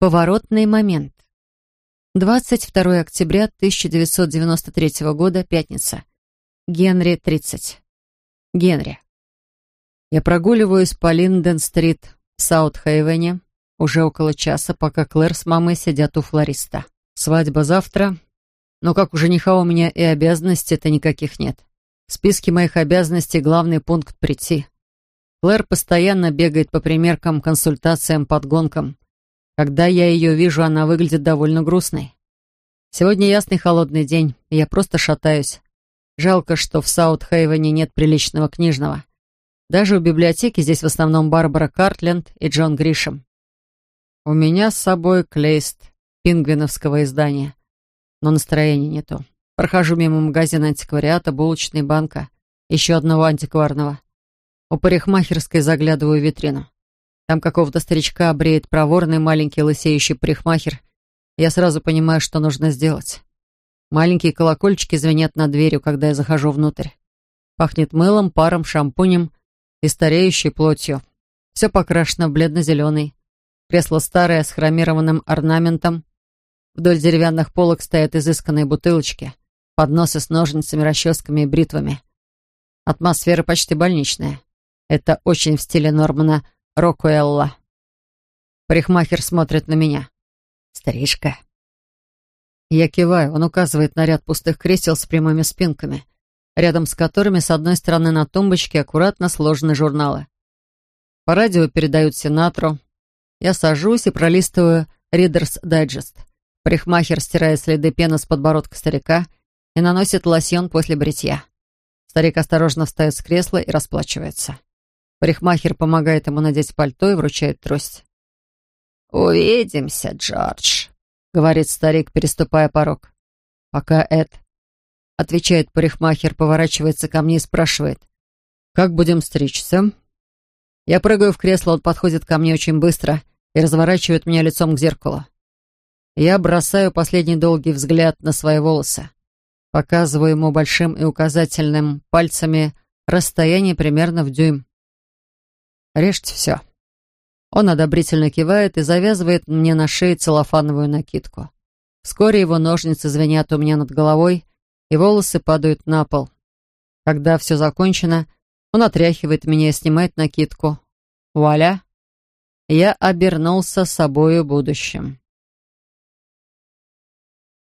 Поворотный момент. 22 октября 1993 года, пятница. Генри, 30. Генри. Я прогуливаюсь по Линден-стрит в Саут-Хейвене уже около часа, пока Клэр с мамой сидят у флориста. Свадьба завтра, но как у жениха у меня и обязанностей-то никаких нет. В списке моих обязанностей главный пункт — прийти. Клэр постоянно бегает по примеркам, консультациям, подгонкам. Когда я ее вижу, она выглядит довольно грустной. Сегодня ясный холодный день, и я просто шатаюсь. Жалко, что в Саут-Хейвене нет приличного книжного. Даже в библиотеке здесь в основном Барбара Картленд и Джон Гришем. У меня с собой клейст пингвиновского издания, но настроение не то. Прохожу мимо магазина антиквариата, булочной банка, еще одного антикварного. У парикмахерской заглядываю в витрину. Там какого-то старичка бреет проворный маленький лысеющий парикмахер. Я сразу понимаю, что нужно сделать. Маленькие колокольчики звенят над дверью, когда я захожу внутрь. Пахнет мылом, паром, шампунем и стареющей плотью. Все покрашено в бледно-зеленый. Кресло старое, с хромированным орнаментом. Вдоль деревянных полок стоят изысканные бутылочки, подносы с ножницами, расческами и бритвами. Атмосфера почти больничная. Это очень в стиле Нормана Рокуэлла. Парикмахер смотрит на меня. «Стрижка». Я киваю, он указывает на ряд пустых кресел с прямыми спинками — рядом с которыми с одной стороны на тумбочке аккуратно сложены журналы. По радио передают сенатору. Я сажусь и пролистываю Reader's Digest. Парикмахер стирает следы пены с подбородка старика и наносит лосьон после бритья. Старик осторожно встает с кресла и расплачивается. Парикмахер помогает ему надеть пальто и вручает трость. «Увидимся, Джордж», — говорит старик, переступая порог. Пока Эд отвечает парикмахер, поворачивается ко мне и спрашивает. «Как будем стричься?» Я прыгаю в кресло, он подходит ко мне очень быстро и разворачивает меня лицом к зеркалу. Я бросаю последний долгий взгляд на свои волосы. Показываю ему большим и указательным пальцами расстояние примерно в дюйм. Режьте все. Он одобрительно кивает и завязывает мне на шее целлофановую накидку. Вскоре его ножницы звенят у меня над головой, и волосы падают на пол. Когда все закончено, он отряхивает меня и снимает накидку. Вуаля! Я обернулся собою будущим.